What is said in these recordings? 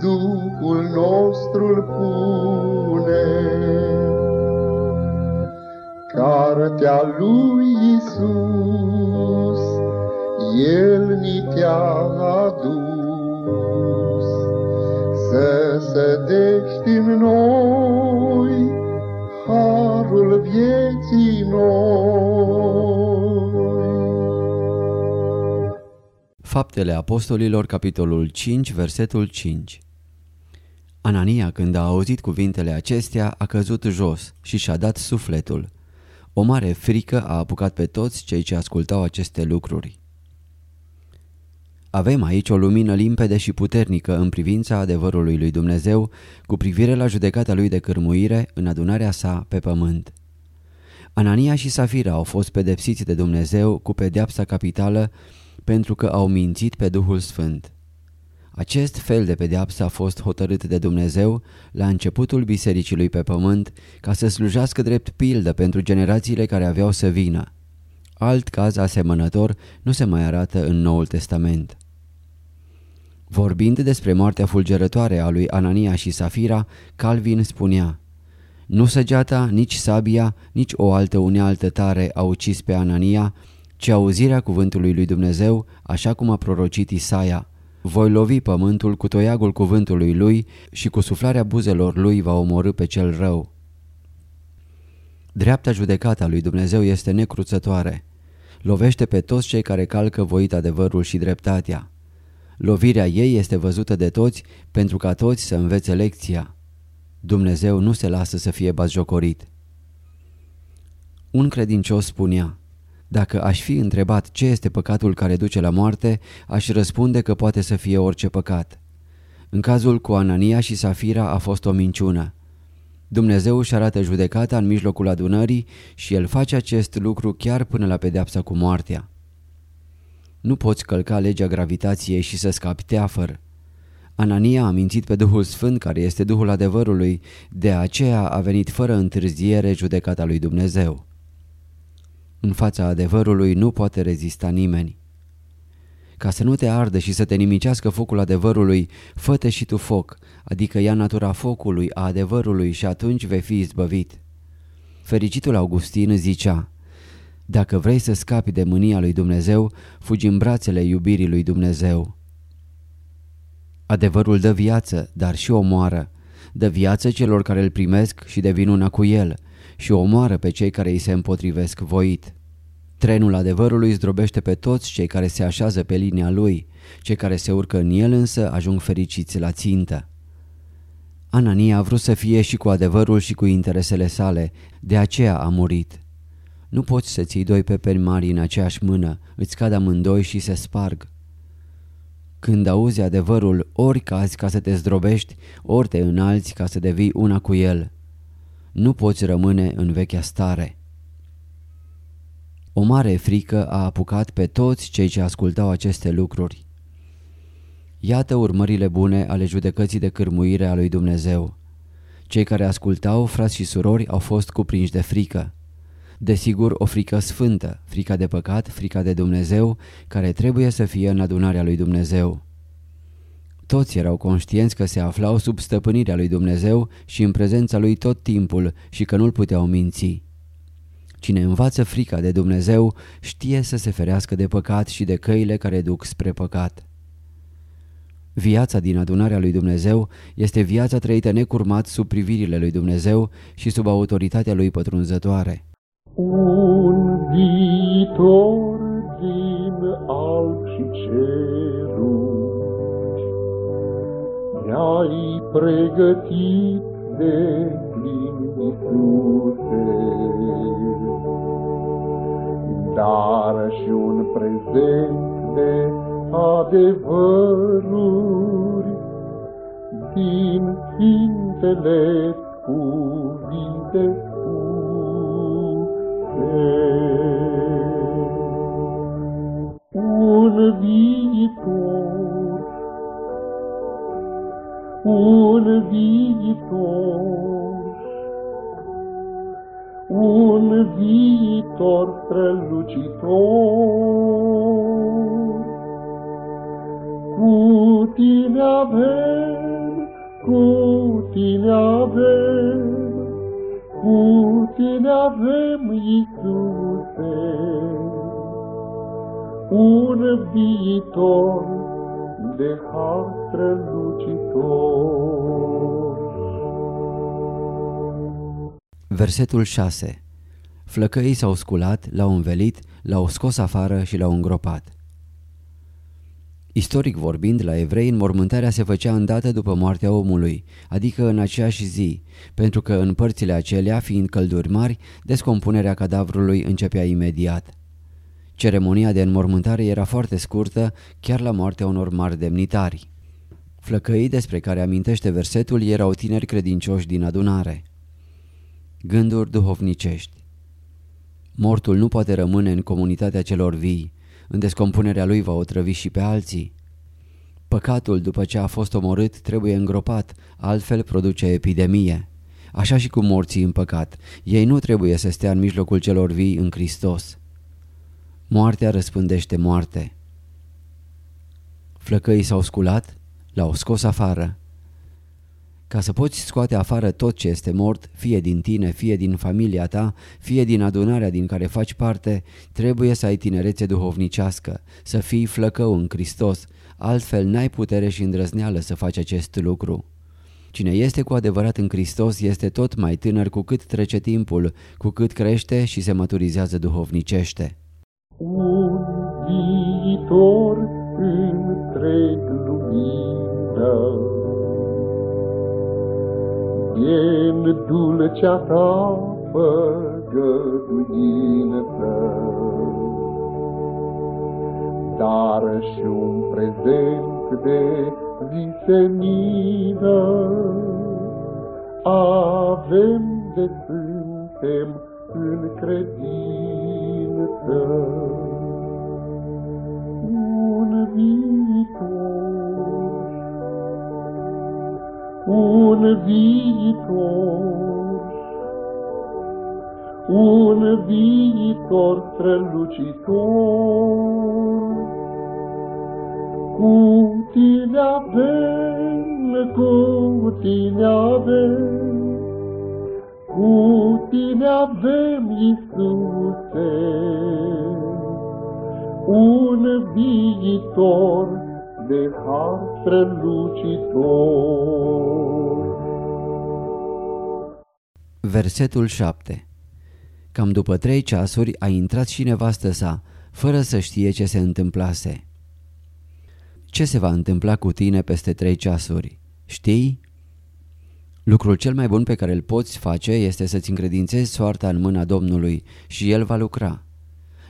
Duhul nostru pune. Cartea lui Isus, El ni te-a adus, Să sădești în noi Harul vieții noi. Faptele Apostolilor, capitolul 5, versetul 5 Anania, când a auzit cuvintele acestea, a căzut jos și și-a dat sufletul. O mare frică a apucat pe toți cei ce ascultau aceste lucruri. Avem aici o lumină limpede și puternică în privința adevărului lui Dumnezeu cu privire la judecata lui de cârmuire în adunarea sa pe pământ. Anania și Safira au fost pedepsiți de Dumnezeu cu pedeapsa capitală pentru că au mințit pe Duhul Sfânt. Acest fel de pedeapsă a fost hotărât de Dumnezeu la începutul bisericii lui pe pământ ca să slujească drept pildă pentru generațiile care aveau să vină. Alt caz asemănător nu se mai arată în Noul Testament. Vorbind despre moartea fulgerătoare a lui Anania și Safira, Calvin spunea Nu săgeata, nici sabia, nici o altă unealtă tare a ucis pe Anania, ci auzirea cuvântului lui Dumnezeu, așa cum a prorocit Isaia. Voi lovi pământul cu toiagul cuvântului lui și cu suflarea buzelor lui va omorâ pe cel rău. Dreapta judecata lui Dumnezeu este necruțătoare. Lovește pe toți cei care calcă voit adevărul și dreptatea. Lovirea ei este văzută de toți pentru ca toți să învețe lecția. Dumnezeu nu se lasă să fie bazjocorit. Un credincios spunea, dacă aș fi întrebat ce este păcatul care duce la moarte, aș răspunde că poate să fie orice păcat. În cazul cu Anania și Safira a fost o minciună. Dumnezeu își arată judecata în mijlocul adunării și el face acest lucru chiar până la pedeapsa cu moartea. Nu poți călca legea gravitației și să scapi teafăr. Anania a mințit pe Duhul Sfânt, care este Duhul adevărului, de aceea a venit fără întârziere judecata lui Dumnezeu. În fața adevărului nu poate rezista nimeni. Ca să nu te ardă și să te nimicească focul adevărului, fă și tu foc, adică ia natura focului, a adevărului și atunci vei fi izbăvit. Fericitul Augustin zicea, dacă vrei să scapi de mânia lui Dumnezeu, fugi în brațele iubirii lui Dumnezeu. Adevărul dă viață, dar și omoară. Dă viață celor care îl primesc și devin una cu el și omoară pe cei care îi se împotrivesc voit. Trenul adevărului zdrobește pe toți cei care se așează pe linia lui, cei care se urcă în el însă ajung fericiți la țintă. Anania a vrut să fie și cu adevărul și cu interesele sale, de aceea a murit. Nu poți să ții doi pepeni mari în aceeași mână, îți cad amândoi și se sparg. Când auzi adevărul, ori cazi ca să te zdrobești, ori te înalți ca să devii una cu el. Nu poți rămâne în vechea stare. O mare frică a apucat pe toți cei ce ascultau aceste lucruri. Iată urmările bune ale judecății de cârmuire a lui Dumnezeu. Cei care ascultau, frați și surori, au fost cuprinși de frică. Desigur, o frică sfântă, frica de păcat, frica de Dumnezeu, care trebuie să fie în adunarea lui Dumnezeu. Toți erau conștienți că se aflau sub stăpânirea lui Dumnezeu și în prezența lui tot timpul și că nu-l puteau minți. Cine învață frica de Dumnezeu știe să se ferească de păcat și de căile care duc spre păcat. Viața din adunarea lui Dumnezeu este viața trăită necurmat sub privirile lui Dumnezeu și sub autoritatea lui pătrunzătoare. Un viitor din alb și ceruri Mi-ai pregătit de plin Iisuse Dar și un prezent de adevăruri din Sfintele cuvinte Un strălucitor. Cu tine avem, cu tine avem, cu tine avem, Iisuse, un viitor de har strălucitor. Versetul 6 Flăcăii s-au sculat, l-au învelit, l-au scos afară și l-au îngropat. Istoric vorbind, la evrei înmormântarea se făcea îndată după moartea omului, adică în aceeași zi, pentru că în părțile acelea, fiind călduri mari, descompunerea cadavrului începea imediat. Ceremonia de înmormântare era foarte scurtă, chiar la moartea unor mari demnitari. Flăcăii despre care amintește versetul erau tineri credincioși din adunare. Gânduri duhovnicești Mortul nu poate rămâne în comunitatea celor vii, în descompunerea lui va otrăvi și pe alții. Păcatul, după ce a fost omorât, trebuie îngropat, altfel produce epidemie. Așa și cu morții în păcat, ei nu trebuie să stea în mijlocul celor vii în Hristos. Moartea răspândește moarte. Flăcăii s-au sculat, l-au scos afară. Ca să poți scoate afară tot ce este mort, fie din tine, fie din familia ta, fie din adunarea din care faci parte, trebuie să ai tinerețe duhovnicească, să fii flăcău în Hristos, altfel n-ai putere și îndrăzneală să faci acest lucru. Cine este cu adevărat în Hristos este tot mai tânăr cu cât trece timpul, cu cât crește și se maturizează duhovnicește. Un viitor întreg lumină în dulcea ta făgăduință. Dar și un prezent de visenină avem de suntem în credință. Un viitor un viitor, un viitor strălucitor. Cu tine avem, cu tine avem, cu tine avem, Iisuse, un viitor de har strălucitor. Versetul 7 Cam după trei ceasuri a intrat și nevastă sa, fără să știe ce se întâmplase. Ce se va întâmpla cu tine peste trei ceasuri? Știi? Lucrul cel mai bun pe care îl poți face este să-ți încredințezi soarta în mâna Domnului și El va lucra.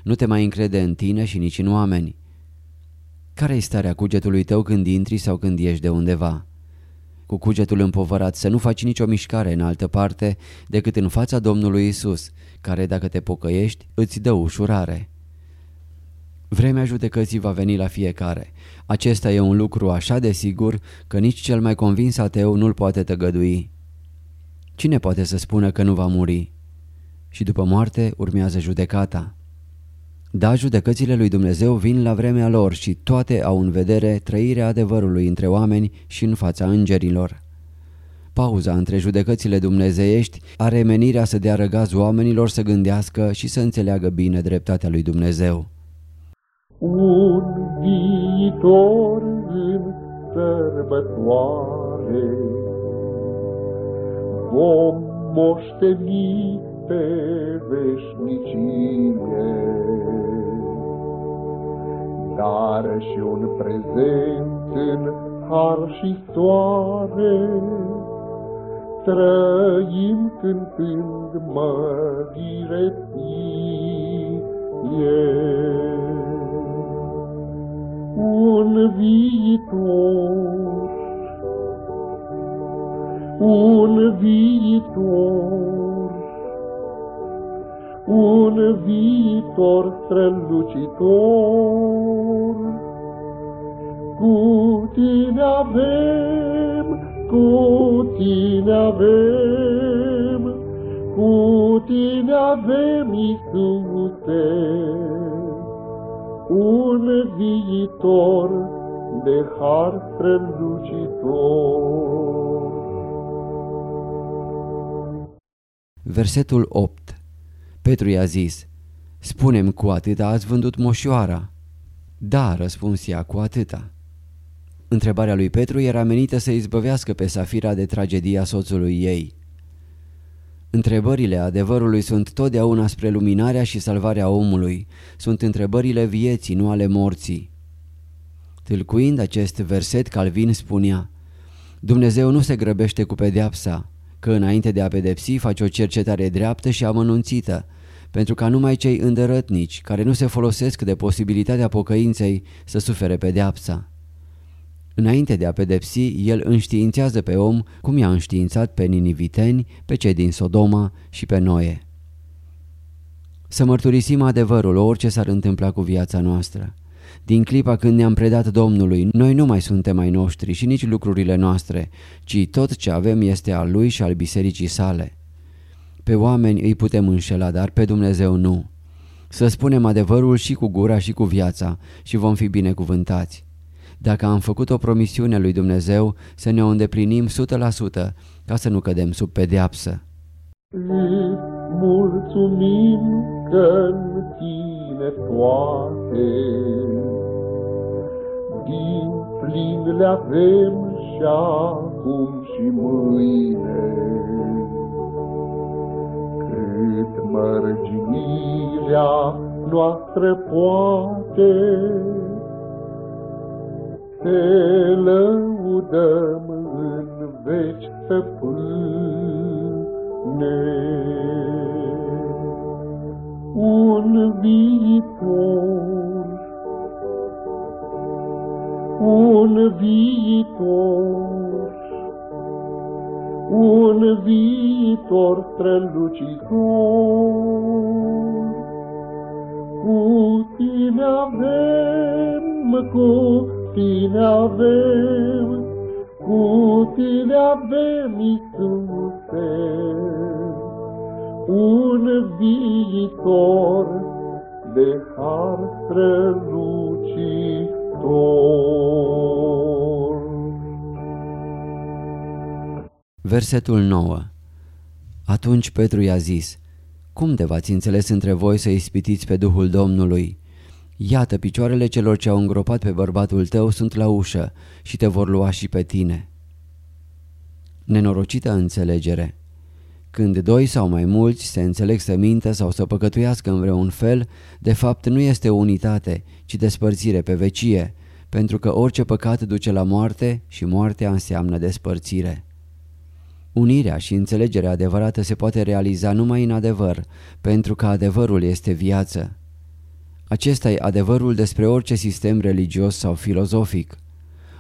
Nu te mai încrede în tine și nici în oameni. Care e starea cugetului tău când intri sau când ieși de undeva? Cu cugetul împovărat să nu faci nicio mișcare în altă parte decât în fața Domnului Isus, care dacă te pocăiești îți dă ușurare. Vremea judecății va veni la fiecare. Acesta e un lucru așa de sigur că nici cel mai convins ateu nu-l poate tăgădui. Cine poate să spună că nu va muri? Și după moarte urmează judecata. Da, judecățile lui Dumnezeu vin la vremea lor și toate au în vedere trăirea adevărului între oameni și în fața îngerilor. Pauza între judecățile dumnezeiești are menirea să dea răgaz oamenilor să gândească și să înțeleagă bine dreptatea lui Dumnezeu. Un viitor în sărbătoare vom moșteni pe veșnicie dar și un prezent în har și soare. Trăim cântând mărire ție. Un un viitor strălucitor. Cu tine avem, cu tine avem, cu tine avem, Iisuse, un viitor de har strălucitor. Versetul 8 Petru i-a zis, Spunem cu atâta ați vândut moșioara. Da, răspuns ea, cu atâta. Întrebarea lui Petru era menită să izbăvească pe Safira de tragedia soțului ei. Întrebările adevărului sunt totdeauna spre luminarea și salvarea omului. Sunt întrebările vieții, nu ale morții. Tâlcuind acest verset, Calvin spunea Dumnezeu nu se grăbește cu pedeapsa, că înainte de a pedepsi face o cercetare dreaptă și amănunțită, pentru ca numai cei îndărătnici, care nu se folosesc de posibilitatea pocăinței, să sufere pedeapsa. Înainte de a pedepsi, el înștiințează pe om cum i-a înștiințat pe niniviteni, pe cei din Sodoma și pe Noe. Să mărturisim adevărul orice s-ar întâmpla cu viața noastră. Din clipa când ne-am predat Domnului, noi nu mai suntem ai noștri și nici lucrurile noastre, ci tot ce avem este al Lui și al bisericii sale. Pe oameni îi putem înșela, dar pe Dumnezeu nu. Să spunem adevărul și cu gura și cu viața și vom fi binecuvântați. Dacă am făcut o promisiune lui Dumnezeu, să ne o îndeplinim 100% ca să nu cădem sub pedeapsă. mulțumim că în tine toate din plin le avem și acum și mâine. Cât mărginirea noastră poate, te lăudăm în veci stăpâne. Un viitor, un viitor, un viitor strălucitor. Cu tine avem, cu tine avem, cu tine avem, Iisuse, un viitor de har strălucitor. Versetul 9 Atunci Petru i-a zis, Cum de v-ați înțeles între voi să ispitiți pe Duhul Domnului? Iată, picioarele celor ce au îngropat pe bărbatul tău sunt la ușă și te vor lua și pe tine. Nenorocită înțelegere Când doi sau mai mulți se înțeleg să mintă sau să păcătuiască în vreun fel, de fapt nu este o unitate, ci despărțire pe vecie, pentru că orice păcat duce la moarte și moartea înseamnă despărțire. Unirea și înțelegerea adevărată se poate realiza numai în adevăr, pentru că adevărul este viață. Acesta e adevărul despre orice sistem religios sau filozofic.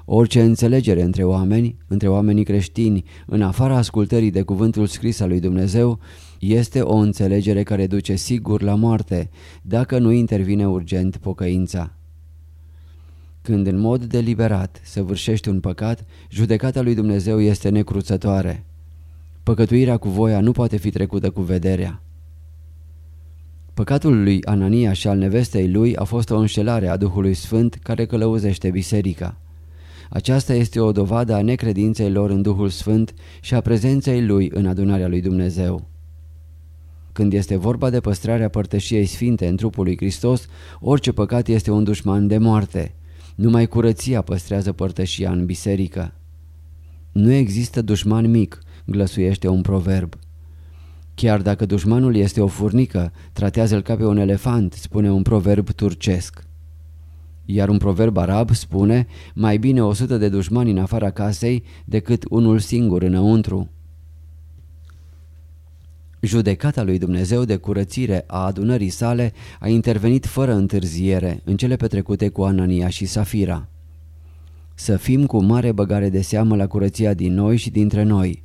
Orice înțelegere între oameni, între oamenii creștini, în afara ascultării de cuvântul scris al lui Dumnezeu, este o înțelegere care duce sigur la moarte, dacă nu intervine urgent pocăința. Când în mod deliberat săvârșești un păcat, judecata lui Dumnezeu este necruțătoare. Păcătuirea cu voia nu poate fi trecută cu vederea. Păcatul lui Anania și al nevestei lui a fost o înșelare a Duhului Sfânt care călăuzește biserica. Aceasta este o dovadă a necredinței lor în Duhul Sfânt și a prezenței lui în adunarea lui Dumnezeu. Când este vorba de păstrarea părtășiei sfinte în trupul lui Hristos, orice păcat este un dușman de moarte. Numai curăția păstrează părtășia în biserică. Nu există dușman mic, glăsuiește un proverb. Chiar dacă dușmanul este o furnică, tratează-l ca pe un elefant, spune un proverb turcesc. Iar un proverb arab spune, mai bine o sută de dușmani în afara casei decât unul singur înăuntru. Judecata lui Dumnezeu de curățire a adunării sale a intervenit fără întârziere în cele petrecute cu Anania și Safira. să fim cu mare băgare de seamă la curăția din noi și dintre noi.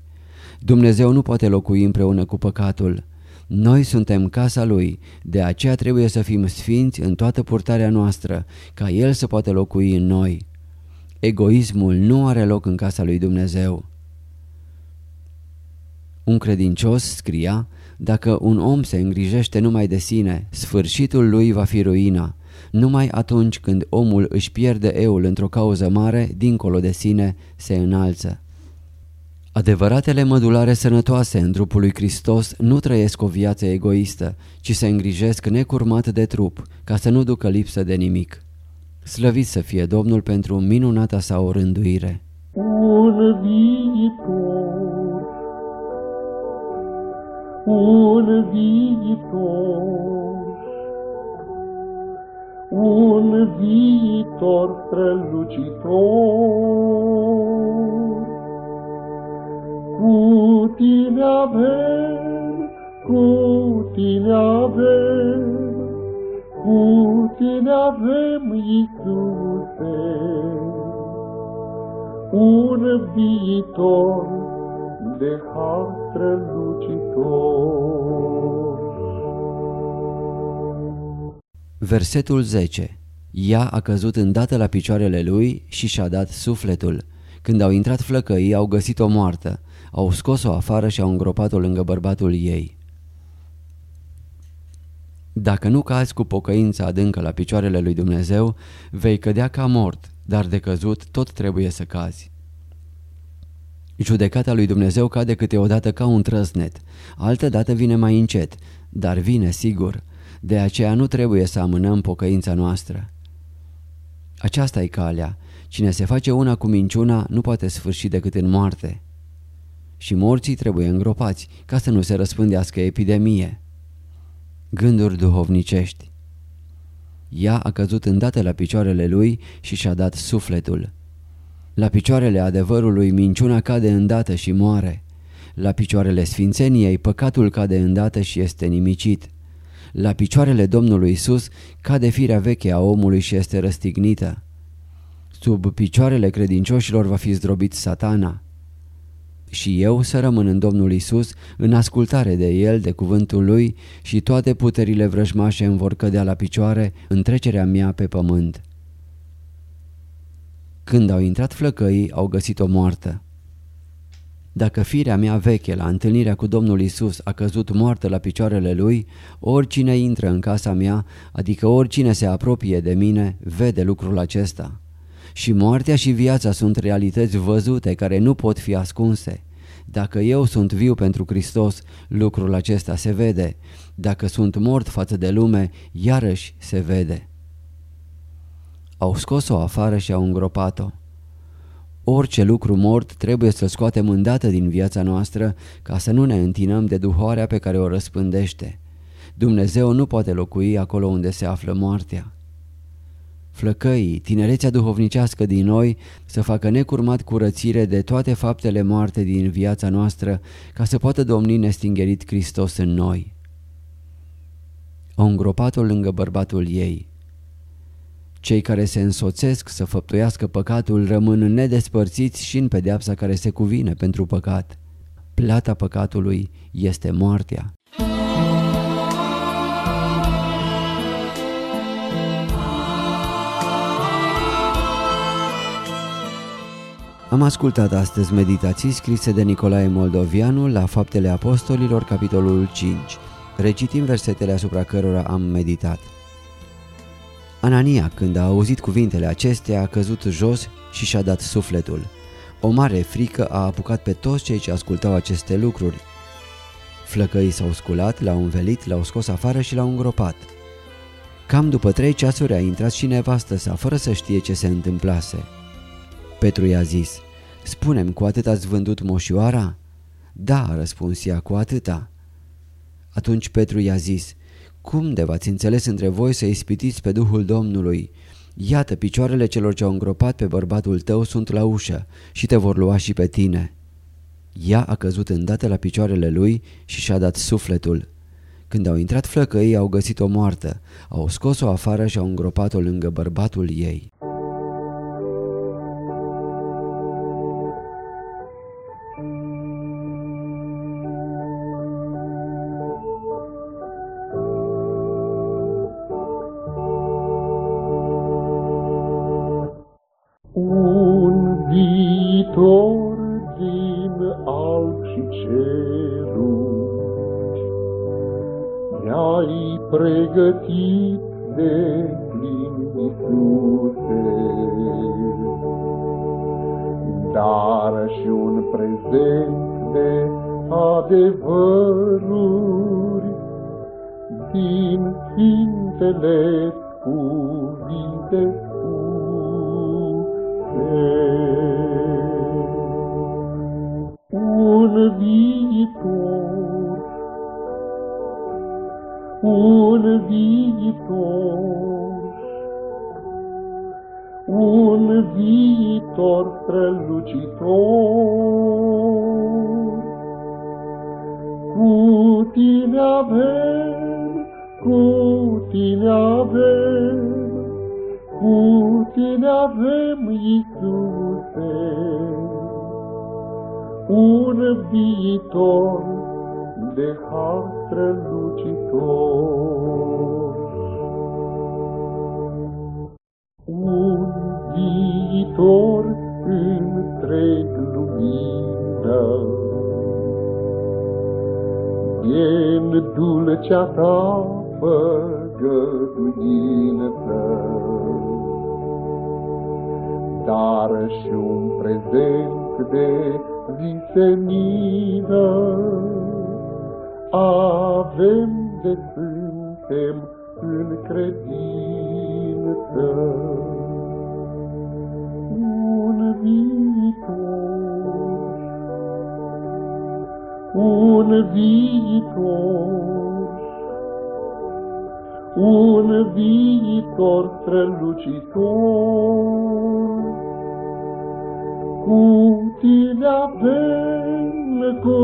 Dumnezeu nu poate locui împreună cu păcatul. Noi suntem casa Lui, de aceea trebuie să fim sfinți în toată purtarea noastră, ca El să poată locui în noi. Egoismul nu are loc în casa lui Dumnezeu. Un credincios scria, dacă un om se îngrijește numai de sine, sfârșitul lui va fi ruina. Numai atunci când omul își pierde eul într-o cauză mare, dincolo de sine, se înalță. Adevăratele mădulare sănătoase în trupul lui Hristos nu trăiesc o viață egoistă, ci se îngrijesc necurmat de trup, ca să nu ducă lipsă de nimic. Slăvit să fie Domnul pentru minunata sa o rânduire. Un viitor, un viitor, un viitor strălucitor. Cu tine avem, cu tine avem, cu tine avem, Iisuse, un viitor de har strălucitor. Versetul 10 Ea a căzut îndată la picioarele lui și și-a dat sufletul. Când au intrat flăcăii, au găsit-o moartă. Au scos-o afară și au îngropat-o lângă bărbatul ei. Dacă nu cazi cu pocăința adâncă la picioarele lui Dumnezeu, vei cădea ca mort, dar de căzut tot trebuie să cazi. Judecata lui Dumnezeu cade câteodată ca un trăsnet, altădată vine mai încet, dar vine sigur. De aceea nu trebuie să amânăm pocăința noastră. Aceasta e calea. Cine se face una cu minciuna nu poate sfârși decât în moarte. Și morții trebuie îngropați ca să nu se răspândească epidemie. Gânduri duhovnicești Ea a căzut îndată la picioarele lui și și-a dat sufletul. La picioarele adevărului minciuna cade îndată și moare. La picioarele sfințeniei păcatul cade îndată și este nimicit. La picioarele Domnului Isus cade firea veche a omului și este răstignită. Sub picioarele credincioșilor va fi zdrobit satana. Și eu să rămân în Domnul Isus, în ascultare de El, de cuvântul Lui și toate puterile vrăjmașe îmi vor cădea la picioare în trecerea mea pe pământ. Când au intrat flăcăii, au găsit-o moartă. Dacă firea mea veche la întâlnirea cu Domnul Isus a căzut moartă la picioarele lui, oricine intră în casa mea, adică oricine se apropie de mine, vede lucrul acesta. Și moartea și viața sunt realități văzute care nu pot fi ascunse. Dacă eu sunt viu pentru Hristos, lucrul acesta se vede. Dacă sunt mort față de lume, iarăși se vede. Au scos-o afară și au îngropat-o. Orice lucru mort trebuie să-l scoatem îndată din viața noastră ca să nu ne întinăm de duhoarea pe care o răspândește. Dumnezeu nu poate locui acolo unde se află moartea. Flăcăii, tinerețea duhovnicească din noi să facă necurmat curățire de toate faptele moarte din viața noastră ca să poată domni nestingerit Hristos în noi. Au îngropat-o lângă bărbatul ei. Cei care se însoțesc să făptuiască păcatul rămân nedespărțiți și în pedeapsa care se cuvine pentru păcat. Plata păcatului este moartea. Am ascultat astăzi meditații scrise de Nicolae Moldovianu la Faptele Apostolilor, capitolul 5. Recitim versetele asupra cărora am meditat. Anania, când a auzit cuvintele acestea, a căzut jos și și-a dat sufletul. O mare frică a apucat pe toți cei ce ascultau aceste lucruri. Flăcăii s-au sculat, l-au învelit, l-au scos afară și l-au îngropat. Cam după trei ceasuri a intrat și nevastă sa, fără să știe ce se întâmplase. Petru i-a zis, Spunem, cu atât ați vândut moșioara? Da, a răspuns ea, cu atâta. Atunci Petru i-a zis, cum de v-ați înțeles între voi să ispitiți pe Duhul Domnului? Iată, picioarele celor ce au îngropat pe bărbatul tău sunt la ușă și te vor lua și pe tine. Ea a căzut îndată la picioarele lui și și-a dat sufletul. Când au intrat flăcăii, au găsit-o moartă, au scos-o afară și au îngropat-o lângă bărbatul ei. Iubitor din alb și ceruri, Ne-ai pregătit de plin Iisuse, Dar și un prezent de adevăruri, Din fintele cuvinte viitor strălucitor. Cu tine avem, cu tine avem, cu tine avem, Iisuse, un viitor de har strălucitor. Un viitor din dulcea ta făgăduință dar și un prezent de visenină. Avem de suntem în credință. Un viitor, un viitor, un viitor strălucitor. Cu tine avem, cu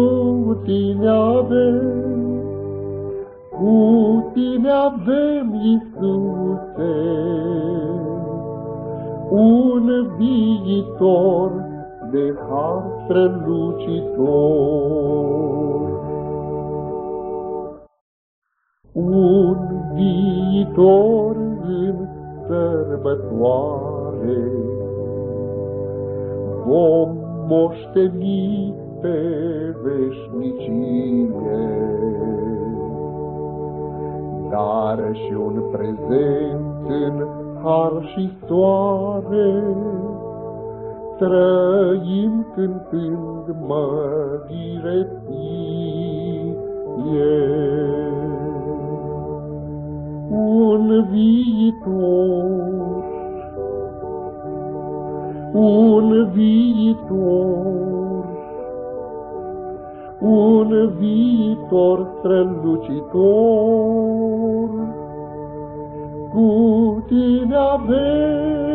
tine avem, cu tine avem, Iisuse, un viitor de har strălucitor. Un viitor în sărbătoare, vom moșteni pe veșnicie. Dar și un prezent în har și soare, trăim cântând mărire Un viitor un viitor, un viitor strălucitor. Cu tine avem,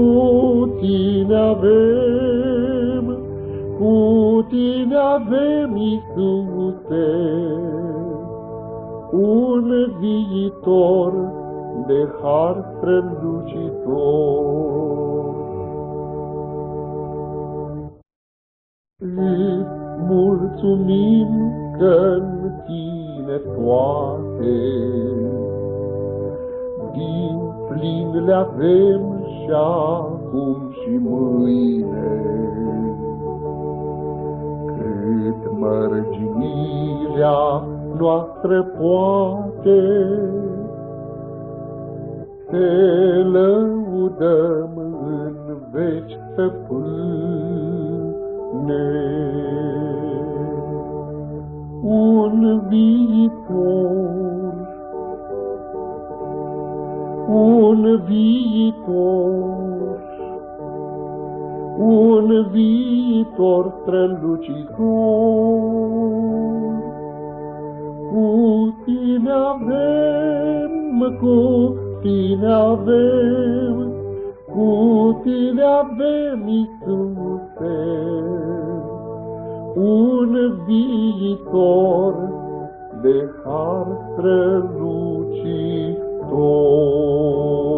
cu tine avem, cu tine avem, Iisuse, un viitor de har strălucitor. Îți mulțumim că în tine toate din plin le avem și acum și mâine. Cât mărginirea noastră poate, te lăudăm în veci stăpâni un viitor, un viitor, un viitor strălucitor. Cu tine avem, cu tine avem, cu tine avem, Iisuse, un viitor de har strălucitor. 路。